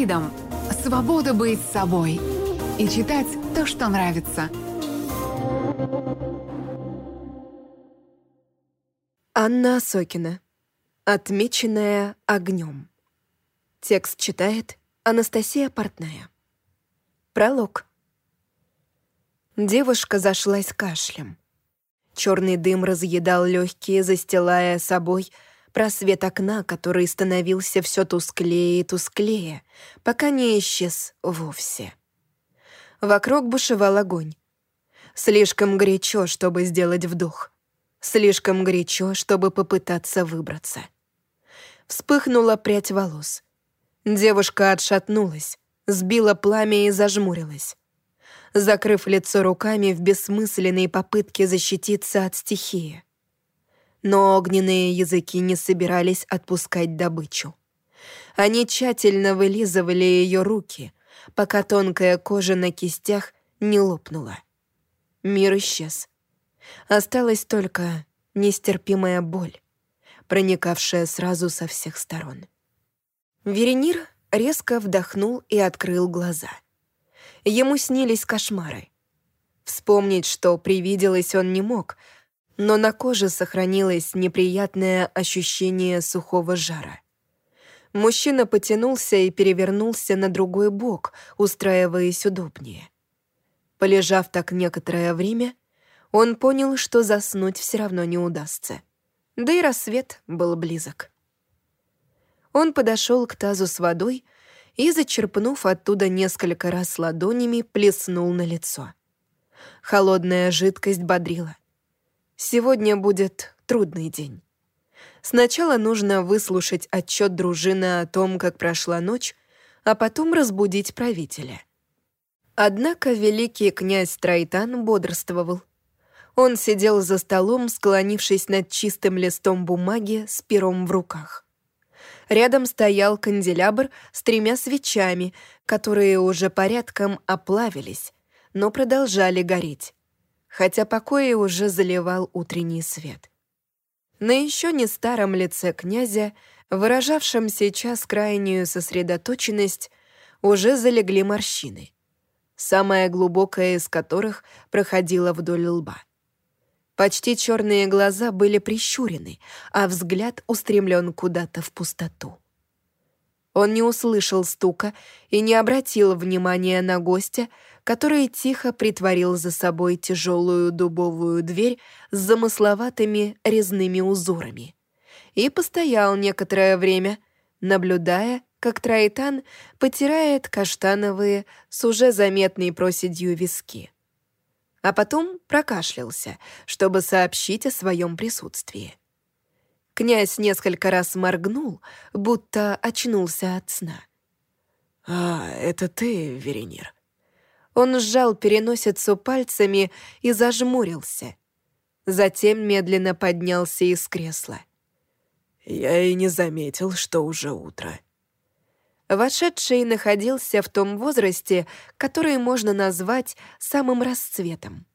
Фридом — свобода быть собой и читать то, что нравится. Анна Сокина. Отмеченная огнем. Текст читает Анастасия Портная. Пролог. Девушка зашлась кашлем. Черный дым разъедал легкие, застилая собой просвет окна, который становился все тусклее и тусклее, пока не исчез вовсе. Вокруг бушевал огонь. Слишком горячо, чтобы сделать вдох. Слишком горячо, чтобы попытаться выбраться. Вспыхнула прядь волос. Девушка отшатнулась, сбила пламя и зажмурилась закрыв лицо руками в бессмысленной попытке защититься от стихии. Но огненные языки не собирались отпускать добычу. Они тщательно вылизывали ее руки, пока тонкая кожа на кистях не лопнула. Мир исчез. Осталась только нестерпимая боль, проникавшая сразу со всех сторон. Веренир резко вдохнул и открыл глаза — ему снились кошмары. Вспомнить, что привиделось, он не мог, но на коже сохранилось неприятное ощущение сухого жара. Мужчина потянулся и перевернулся на другой бок, устраиваясь удобнее. Полежав так некоторое время, он понял, что заснуть все равно не удастся. Да и рассвет был близок. Он подошел к тазу с водой, и, зачерпнув оттуда несколько раз ладонями, плеснул на лицо. Холодная жидкость бодрила. Сегодня будет трудный день. Сначала нужно выслушать отчет дружины о том, как прошла ночь, а потом разбудить правителя. Однако великий князь Трайтан бодрствовал. Он сидел за столом, склонившись над чистым листом бумаги с пером в руках. Рядом стоял канделябр с тремя свечами, которые уже порядком оплавились, но продолжали гореть, хотя покои уже заливал утренний свет. На еще не старом лице князя, выражавшем сейчас крайнюю сосредоточенность, уже залегли морщины, самая глубокая из которых проходила вдоль лба. Почти черные глаза были прищурены, а взгляд устремлен куда-то в пустоту. Он не услышал стука и не обратил внимания на гостя, который тихо притворил за собой тяжелую дубовую дверь с замысловатыми резными узорами. И постоял некоторое время, наблюдая, как Трайтан потирает каштановые с уже заметной проседью виски а потом прокашлялся, чтобы сообщить о своем присутствии. Князь несколько раз моргнул, будто очнулся от сна. «А, это ты, Веренир?» Он сжал переносицу пальцами и зажмурился. Затем медленно поднялся из кресла. «Я и не заметил, что уже утро». Вошедший находился в том возрасте, который можно назвать самым расцветом.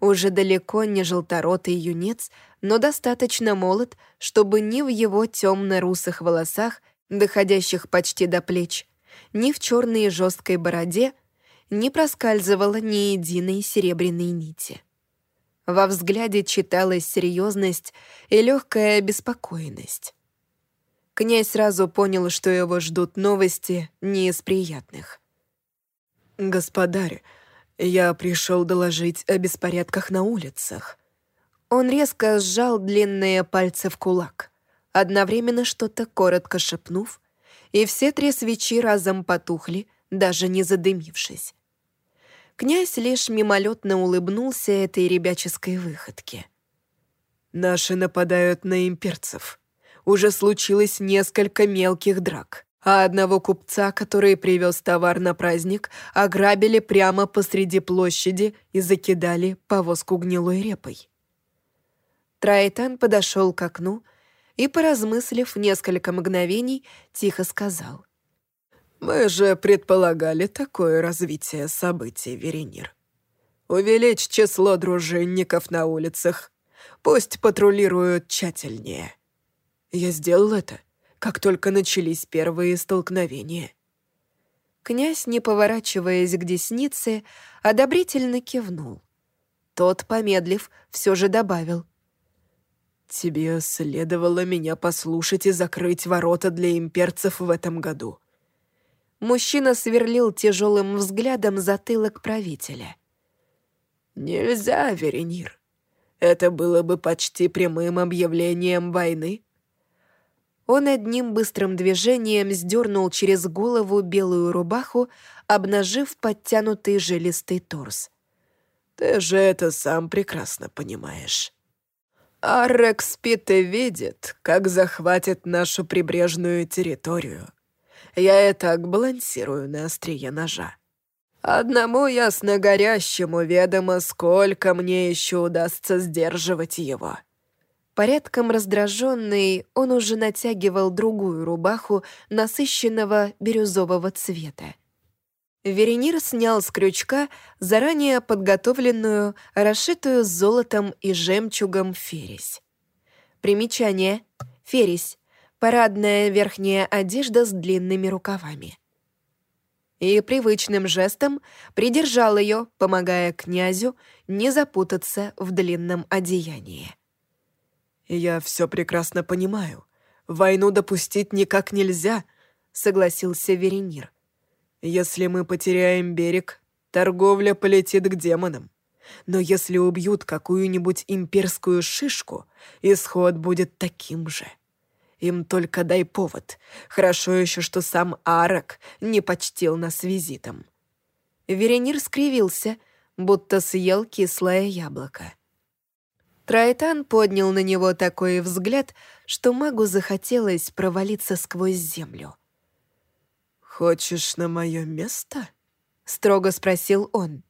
Уже далеко не желторотый юнец, но достаточно молод, чтобы ни в его темно-русых волосах, доходящих почти до плеч, ни в черной жесткой бороде не проскальзывало ни единой серебряной нити. Во взгляде читалась серьезность и легкая беспокойность. Князь сразу понял, что его ждут новости не из приятных. «Господарь, я пришел доложить о беспорядках на улицах». Он резко сжал длинные пальцы в кулак, одновременно что-то коротко шепнув, и все три свечи разом потухли, даже не задымившись. Князь лишь мимолетно улыбнулся этой ребяческой выходке. «Наши нападают на имперцев», уже случилось несколько мелких драк, а одного купца, который привез товар на праздник, ограбили прямо посреди площади и закидали повозку гнилой репой. Трайтан подошел к окну и, поразмыслив несколько мгновений, тихо сказал. «Мы же предполагали такое развитие событий, Веренир. Увеличь число дружинников на улицах. Пусть патрулируют тщательнее». Я сделал это, как только начались первые столкновения. Князь, не поворачиваясь к деснице, одобрительно кивнул. Тот, помедлив, все же добавил. «Тебе следовало меня послушать и закрыть ворота для имперцев в этом году». Мужчина сверлил тяжелым взглядом затылок правителя. «Нельзя, Веренир. Это было бы почти прямым объявлением войны». Он одним быстрым движением сдернул через голову белую рубаху, обнажив подтянутый жилистый торс. «Ты же это сам прекрасно понимаешь». Аррекс и видит, как захватит нашу прибрежную территорию. Я и так балансирую на острие ножа. Одному ясно горящему ведомо, сколько мне еще удастся сдерживать его. Порядком раздраженный, он уже натягивал другую рубаху насыщенного бирюзового цвета. Веренир снял с крючка заранее подготовленную, расшитую золотом и жемчугом фересь. Примечание. Фересь. Парадная верхняя одежда с длинными рукавами. И привычным жестом придержал ее, помогая князю не запутаться в длинном одеянии. «Я все прекрасно понимаю. Войну допустить никак нельзя», — согласился Веренир. «Если мы потеряем берег, торговля полетит к демонам. Но если убьют какую-нибудь имперскую шишку, исход будет таким же. Им только дай повод. Хорошо еще, что сам Арак не почтил нас визитом». Веренир скривился, будто съел кислое яблоко. Трайтан поднял на него такой взгляд, что магу захотелось провалиться сквозь землю. «Хочешь на мое место?» — строго спросил он.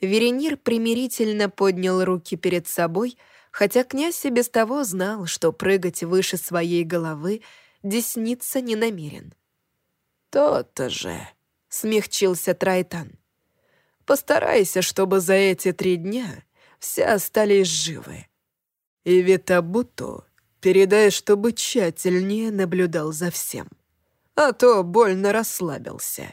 Веренир примирительно поднял руки перед собой, хотя князь и без того знал, что прыгать выше своей головы десница не намерен. «То-то же!» — смягчился Трайтан. «Постарайся, чтобы за эти три дня все остались живы. И Витабуту передай, чтобы тщательнее наблюдал за всем. А то больно расслабился.